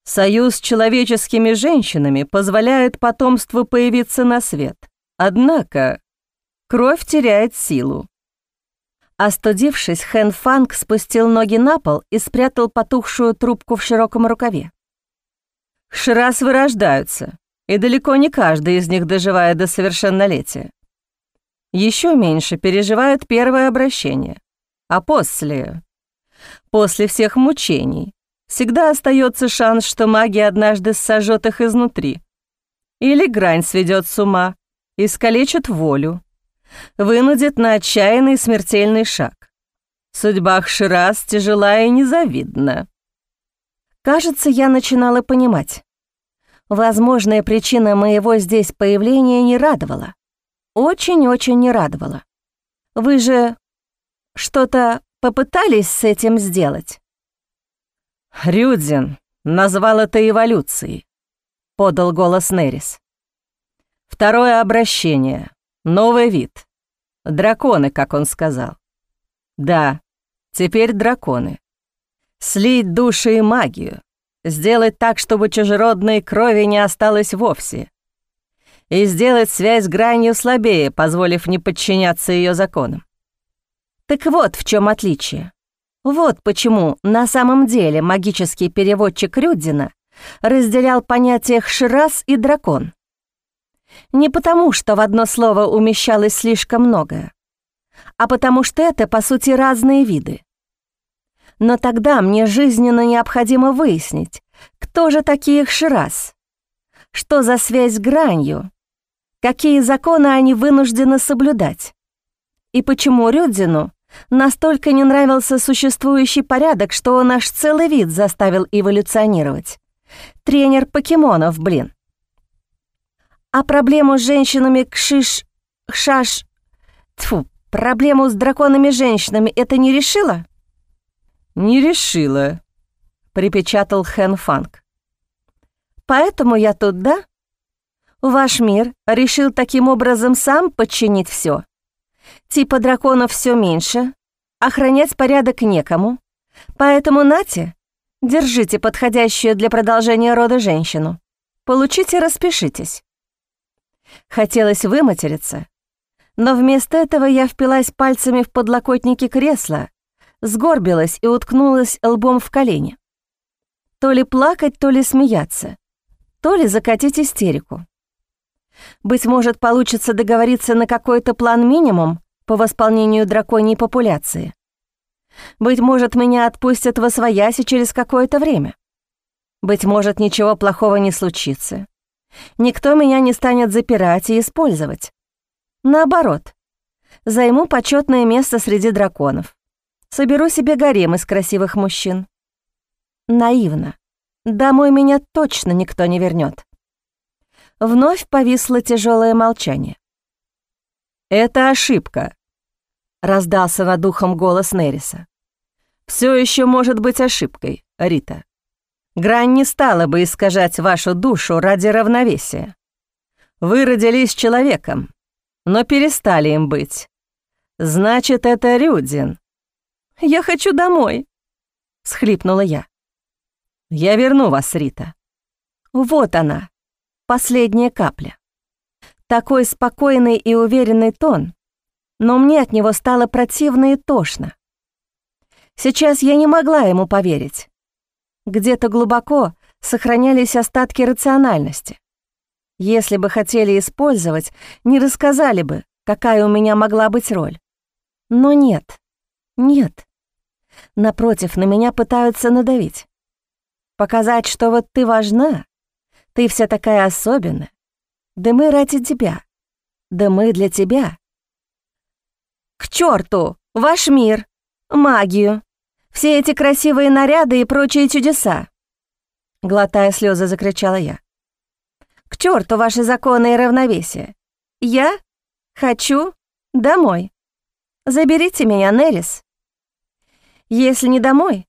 [SPEAKER 2] Союз с человеческими женщинами позволяет потомству появиться на свет. Однако кровь теряет силу.
[SPEAKER 1] Остудившись, Хэн Фанг спустил ноги на пол и спрятал потухшую трубку в широком рукаве.
[SPEAKER 2] Шрас вырождаются, и далеко не каждый из них доживает до совершеннолетия. Еще меньше переживают первое обращение, а после... После всех мучений всегда остается шанс, что магия однажды сожжет их изнутри. Или грань сведет с ума, искалечит волю, вынудит на отчаянный смертельный шаг. Судьба Хширас тяжела и незавидна.
[SPEAKER 1] Кажется, я начинала понимать. Возможная причина моего здесь появления не радовала. Очень-очень не радовала. Вы же что-то попытались с этим сделать?
[SPEAKER 2] Рюдзин назвал это эволюцией, подал голос Нерис. Второе обращение, новый вид. Драконы, как он сказал. Да, теперь драконы. Слить души и магию, сделать так, чтобы чужеродной крови не осталось вовсе, и сделать связь гранью слабее, позволив не подчиняться ее законам.
[SPEAKER 1] Так вот в чем отличие. Вот почему на самом деле магический переводчик Рюдзина разделял понятия «хширас» и «дракон». Не потому, что в одно слово умещалось слишком многое, а потому что это, по сути, разные виды. Но тогда мне жизненно необходимо выяснить, кто же такие Хширас, что за связь с гранью, какие законы они вынуждены соблюдать, и почему Рюдзину настолько не нравился существующий порядок, что он аж целый вид заставил эволюционировать. Тренер покемонов, блин. А проблему с женщинами кшиш... кшаш... Тьфу, проблему с драконами-женщинами это не решила?
[SPEAKER 2] «Не решила», — припечатал Хэн Фанг.
[SPEAKER 1] «Поэтому я тут, да? Ваш мир решил таким образом сам подчинить все. Типа драконов все меньше, охранять порядок некому. Поэтому нате, держите подходящую для продолжения рода женщину. Получите, распишитесь». Хотелось выматериться, но вместо этого я впилась пальцами в подлокотники кресла, сгорбилась и уткнулась лбом в колени. То ли плакать, то ли смеяться, то ли закатить истерику. Быть может, получится договориться на какой-то план минимум по восполнению драконьей популяции. Быть может, меня отпустят во свояси через какое-то время. Быть может, ничего плохого не случится. Никто меня не станет запирать и использовать. Наоборот, займу почетное место среди драконов. Соберу себе гарем из красивых мужчин. Наивно. Домой меня точно никто не вернет. Вновь повисло тяжелое молчание.
[SPEAKER 2] «Это ошибка», — раздался над ухом голос Нериса. Все еще может быть ошибкой, Рита. Грань не стала бы искажать вашу душу ради равновесия. Вы родились человеком, но перестали им быть. Значит, это Рюдин.
[SPEAKER 1] «Я хочу домой», — схлипнула я.
[SPEAKER 2] «Я верну вас, Рита».
[SPEAKER 1] Вот она, последняя капля. Такой спокойный и уверенный тон, но мне от него стало противно и тошно. Сейчас я не могла ему поверить. Где-то глубоко сохранялись остатки рациональности. Если бы хотели использовать, не рассказали бы, какая у меня могла быть роль. Но нет, нет. Напротив, на меня пытаются надавить. Показать, что вот ты важна, ты вся такая особенная. Да мы ради тебя. Да мы для тебя. К черту, ваш мир, магию, все эти красивые наряды и прочие чудеса!» Глотая слезы, закричала я. «К черту ваши законы и равновесие! Я хочу домой. Заберите меня, Нерис. Если не домой,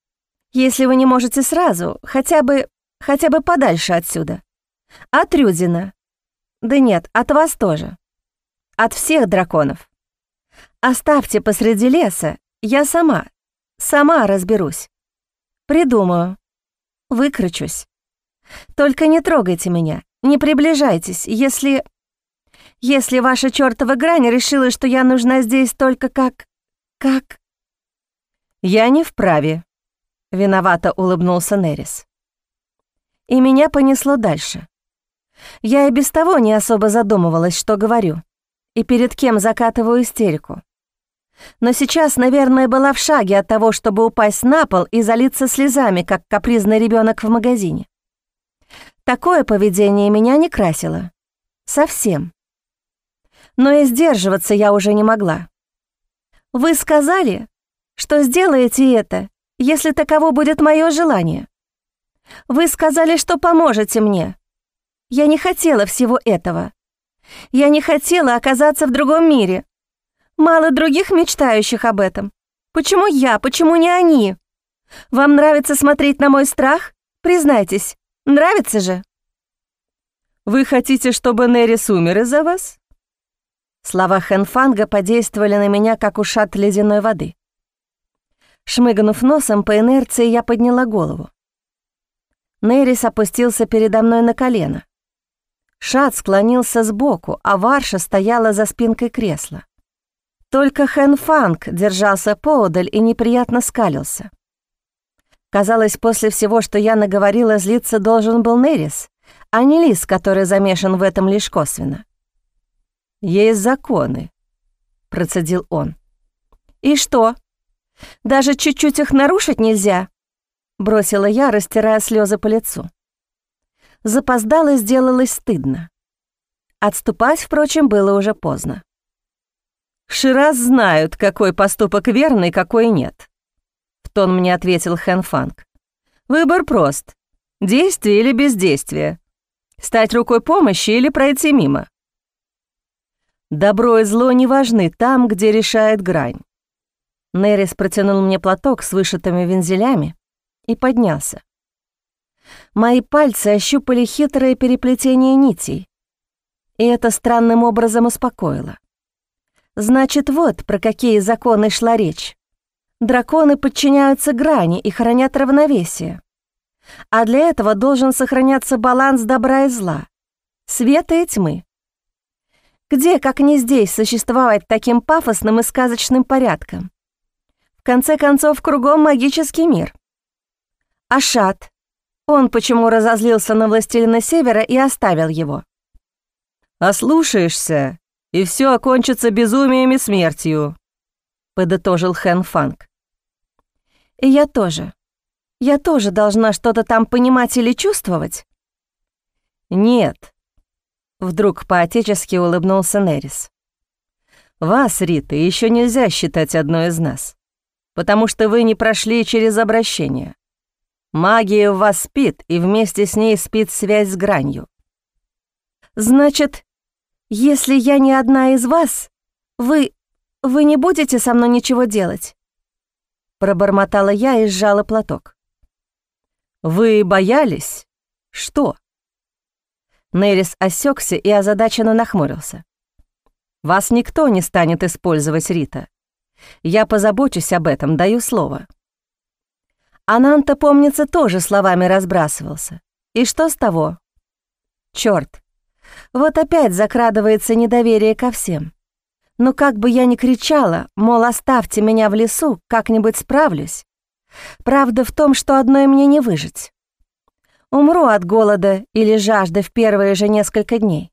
[SPEAKER 1] если вы не можете сразу, хотя бы, хотя бы подальше отсюда. От Рюдина. Да нет, от вас тоже. От всех драконов. Оставьте посреди леса, я сама, Сама разберусь. Придумаю. Выкручусь. Только не трогайте меня, не приближайтесь, если... Если ваша чёртова грань решила, что я нужна здесь только как... как...
[SPEAKER 2] Я не вправе. Виновато улыбнулся Нерис.
[SPEAKER 1] И меня понесло дальше. Я и без того не особо задумывалась, что говорю, и перед кем закатываю истерику но сейчас, наверное, была в шаге от того, чтобы упасть на пол и залиться слезами, как капризный ребенок в магазине. Такое поведение меня не красило. Совсем. Но и сдерживаться я уже не могла. Вы сказали, что сделаете это, если таково будет мое желание. Вы сказали, что поможете мне. Я не хотела всего этого. Я не хотела оказаться в другом мире, Мало других мечтающих об этом. Почему я, почему не они? Вам нравится смотреть на мой страх? Признайтесь, нравится же?»
[SPEAKER 2] «Вы хотите, чтобы Нерис умер из-за вас?»
[SPEAKER 1] Слова Хэнфанга подействовали на меня, как ушат ледяной воды. Шмыгнув носом, по инерции я подняла голову. Нерис опустился передо мной на колено. Шат склонился сбоку, а Варша стояла за спинкой кресла. Только Хэн Фанг держался поодаль и неприятно скалился. Казалось, после всего, что я наговорила, злиться должен был Нерис, а не Лис, который замешан в этом лишь косвенно.
[SPEAKER 2] «Есть законы», — процедил он.
[SPEAKER 1] «И что? Даже чуть-чуть их нарушить нельзя?» — бросила я, растирая слезы по лицу. Запоздало сделалось стыдно. Отступать, впрочем, было уже поздно.
[SPEAKER 2] Шираз знают, какой поступок верный, какой нет. В тон мне ответил Хэн Фанг. Выбор прост. Действие или бездействие. Стать рукой помощи или пройти мимо. Добро и зло не важны там, где решает грань. Нерис протянул мне платок с вышитыми вензелями и поднялся. Мои пальцы ощупали хитрое переплетение нитей, и это странным образом успокоило. Значит, вот про какие законы шла речь. Драконы подчиняются грани и хранят равновесие. А для этого должен сохраняться баланс добра и зла, света и тьмы. Где, как не здесь, существовать таким пафосным и сказочным порядком? В конце концов, кругом магический мир. Ашат,
[SPEAKER 1] Он почему разозлился на властелина Севера и оставил его.
[SPEAKER 2] «Ослушаешься, и все окончится безумием и смертью», — подытожил Хэн Фанг.
[SPEAKER 1] «И я тоже. Я тоже должна что-то там понимать или чувствовать?»
[SPEAKER 2] «Нет», — вдруг поотечески улыбнулся Нерис. «Вас, Рита, еще нельзя считать одной из нас, потому что вы не прошли через обращение. Магия в вас спит, и вместе с ней спит связь с гранью.
[SPEAKER 1] Значит, если я не одна из вас, вы... вы не будете со мной ничего делать?» Пробормотала я и сжала платок.
[SPEAKER 2] «Вы боялись? Что?» Нерис осекся и озадаченно нахмурился. «Вас никто не станет использовать, Рита. Я позабочусь об этом, даю слово».
[SPEAKER 1] Ананта, помнится, тоже словами разбрасывался. И что с того? Чёрт, вот опять закрадывается недоверие ко всем. Но как бы я ни кричала, мол, оставьте меня в лесу, как-нибудь справлюсь. Правда в том, что одной мне не выжить. Умру от голода или жажды в первые же несколько дней.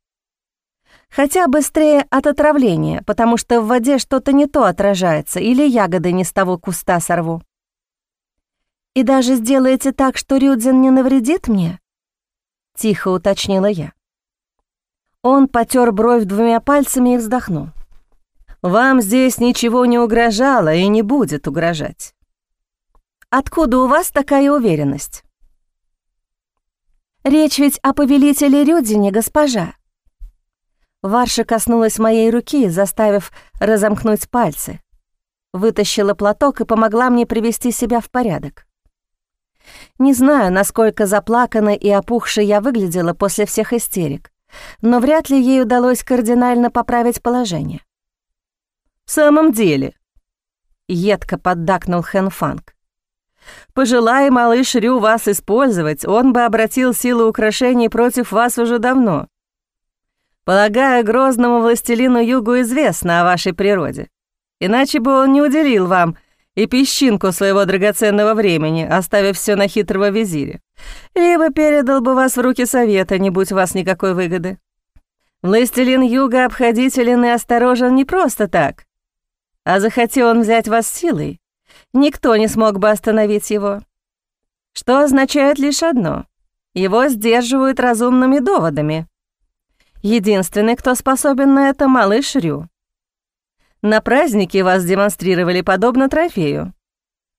[SPEAKER 1] Хотя быстрее от отравления, потому что в воде что-то не то отражается или ягоды не с того куста сорву. «И даже сделаете так, что Рюдзин не навредит мне?» — тихо уточнила я. Он потер бровь двумя пальцами и вздохнул.
[SPEAKER 2] «Вам здесь ничего не угрожало и не будет угрожать».
[SPEAKER 1] «Откуда у вас такая уверенность?» «Речь ведь о повелителе Рюдзине, госпожа». Варша коснулась моей руки, заставив разомкнуть пальцы. Вытащила платок и помогла мне привести себя в порядок. Не знаю, насколько заплаканной и опухшей я выглядела после всех истерик, но вряд ли ей удалось кардинально поправить положение.
[SPEAKER 2] «В самом деле», — едко поддакнул Хэн Фанг, «пожелая малыш Рю вас использовать, он бы обратил силу украшений против вас уже давно. Полагаю, грозному властелину Югу известно о вашей природе, иначе бы он не уделил вам и песчинку своего драгоценного времени, оставив все на хитрого визиря. Либо передал бы вас в руки совета, не будь у вас никакой выгоды. Властелин Юга обходителен и осторожен не просто так, а захотел он взять вас силой, никто не смог бы остановить его. Что означает лишь одно — его сдерживают разумными доводами. Единственный, кто способен на это, — малыш Рю. На празднике вас демонстрировали подобно трофею.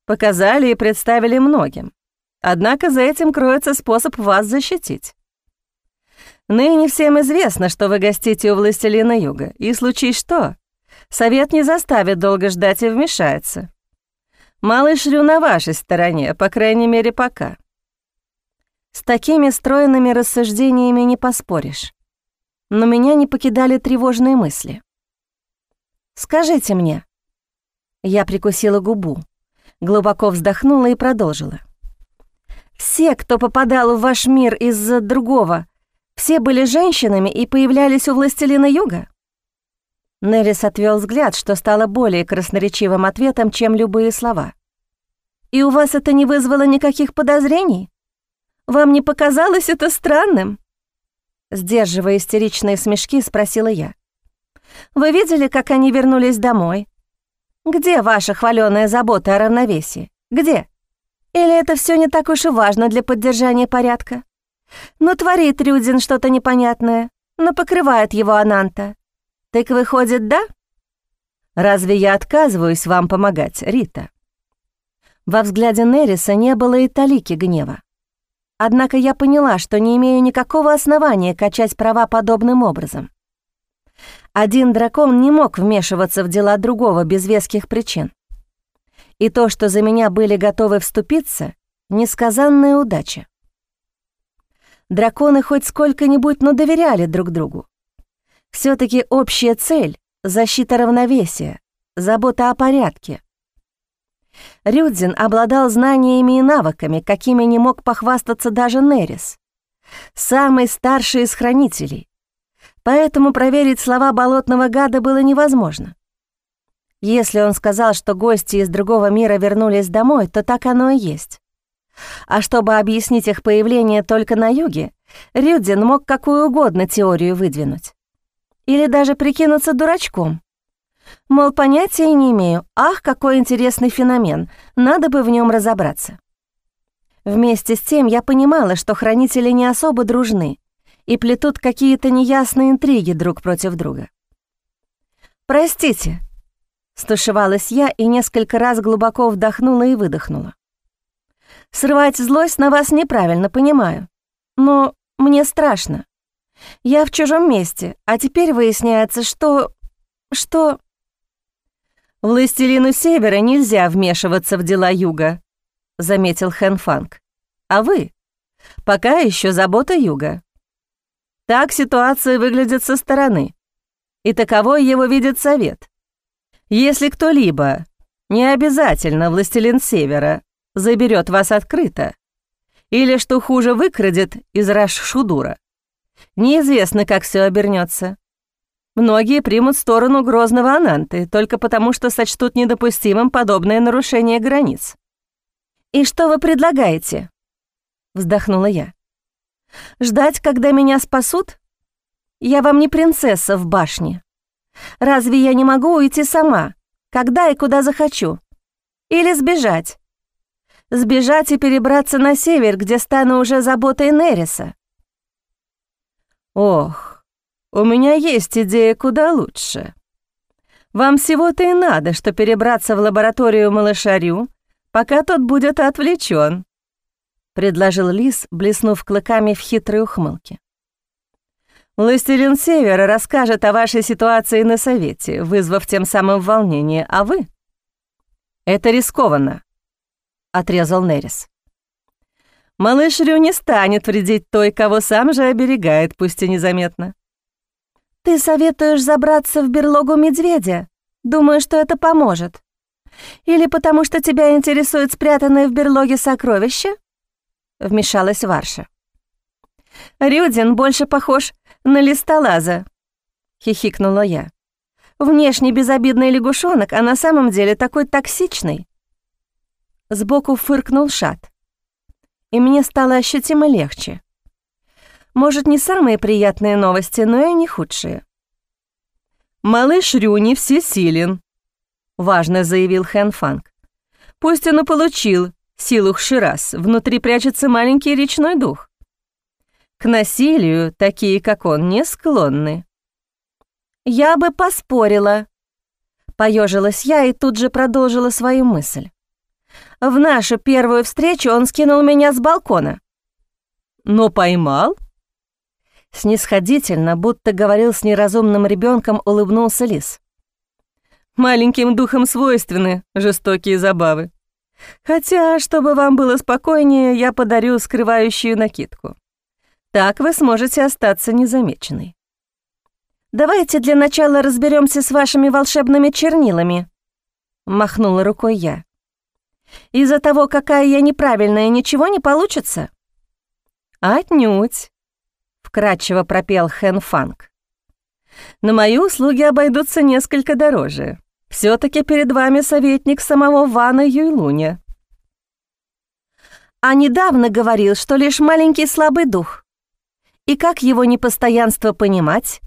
[SPEAKER 2] Показали и представили многим. Однако за этим кроется способ вас защитить. Ныне всем известно, что вы гостите у властелина Юга, и случись что, совет не заставит долго ждать и вмешается. Малыш Рю на вашей стороне, по крайней мере, пока. С такими стройными рассуждениями не поспоришь. Но меня не покидали тревожные мысли. «Скажите мне». Я прикусила губу, глубоко вздохнула и продолжила. «Все, кто попадал в ваш мир из-за другого, все были женщинами и появлялись у властелина Юга?» Нерис отвел взгляд, что стало более красноречивым ответом, чем любые слова. «И у вас это не вызвало никаких подозрений? Вам не показалось это странным?» Сдерживая истеричные смешки, спросила я. Вы видели, как они вернулись домой? Где ваша хваленая забота о равновесии? Где? Или это все не так уж и важно для поддержания порядка? Ну, творит Рюдзин что-то непонятное, но покрывает его Ананта. Так выходит, да? Разве я отказываюсь вам помогать, Рита? Во взгляде Нериса не было и талики гнева. Однако я поняла, что не имею никакого основания качать права подобным образом. Один дракон не мог вмешиваться в дела другого без веских причин. И то, что за меня были готовы вступиться, — несказанная удача. Драконы хоть сколько-нибудь, но доверяли друг другу. все таки общая цель — защита равновесия, забота о порядке. Рюдзин обладал знаниями и навыками, какими не мог похвастаться даже Нерис. Самый старший из хранителей, поэтому проверить слова болотного гада было невозможно. Если он сказал, что гости из другого мира вернулись домой, то так оно и есть.
[SPEAKER 1] А чтобы объяснить их появление только на юге, Рюдзин мог какую угодно теорию выдвинуть. Или даже прикинуться дурачком. Мол, понятия не имею, ах, какой интересный феномен, надо бы в нем разобраться. Вместе с тем я понимала, что хранители не особо дружны и плетут какие-то неясные интриги друг против друга. «Простите», — стушевалась я и несколько раз глубоко вдохнула и выдохнула. «Срывать злость на вас неправильно, понимаю. Но мне страшно. Я в чужом месте, а теперь выясняется, что... что...»
[SPEAKER 2] «Властелину Севера нельзя вмешиваться в дела Юга», — заметил Хэн Фанг. «А вы? Пока еще забота Юга. Так ситуация выглядит со стороны. И таковой его видит совет. Если кто-либо, не обязательно властелин Севера, заберет вас открыто, или, что хуже, выкрадет из Раш-Шудура, неизвестно, как все обернется. Многие примут сторону грозного Ананты только потому, что сочтут недопустимым подобное нарушение границ.
[SPEAKER 1] «И что вы предлагаете?» — вздохнула я. «Ждать, когда меня спасут? Я вам не принцесса в башне. Разве я не могу уйти сама, когда и куда захочу? Или сбежать? Сбежать и перебраться на север, где стану уже заботой Нериса?»
[SPEAKER 2] «Ох, у меня есть идея куда лучше. Вам всего-то и надо, что перебраться в лабораторию малышарю, пока тот будет отвлечен, предложил Лис, блеснув клыками в хитрой ухмылке. «Властелин Севера расскажет о вашей ситуации на совете, вызвав тем самым волнение, а вы...» «Это рискованно», — отрезал Нерис. «Малыш Рю не станет вредить той, кого сам же оберегает, пусть и незаметно.
[SPEAKER 1] «Ты советуешь забраться в берлогу медведя? Думаю, что это поможет. Или потому что тебя интересует спрятанное в берлоге сокровище?» Вмешалась Варша.
[SPEAKER 2] «Рюдин больше похож на листолаза», — хихикнула я. «Внешне безобидный лягушонок, а на самом деле такой токсичный».
[SPEAKER 1] Сбоку фыркнул шат, и мне стало ощутимо легче. Может, не самые приятные новости, но и не худшие.
[SPEAKER 2] «Малыш Рюни всесилен», — важно заявил Хэн Фанг. «Пусть он и получил силу Хширас, внутри прячется маленький речной дух. К насилию такие, как он, не склонны».
[SPEAKER 1] «Я бы поспорила», — поежилась я и тут же продолжила свою мысль. «В нашу первую встречу он скинул меня с балкона».
[SPEAKER 2] «Но поймал?»
[SPEAKER 1] Снисходительно, будто говорил с неразумным ребенком, улыбнулся лис.
[SPEAKER 2] «Маленьким духом свойственны жестокие забавы. Хотя, чтобы вам было спокойнее, я подарю скрывающую накидку. Так вы сможете остаться незамеченной».
[SPEAKER 1] «Давайте для начала разберемся с вашими волшебными чернилами», — махнула рукой я. «Из-за того, какая я неправильная, ничего не получится?»
[SPEAKER 2] «Отнюдь», вкрадчиво пропел Хэн Фанг. «На мои услуги обойдутся несколько дороже. Все таки перед вами советник самого Вана Юйлуня».
[SPEAKER 1] «А недавно говорил, что лишь маленький слабый дух. И как его непостоянство понимать?»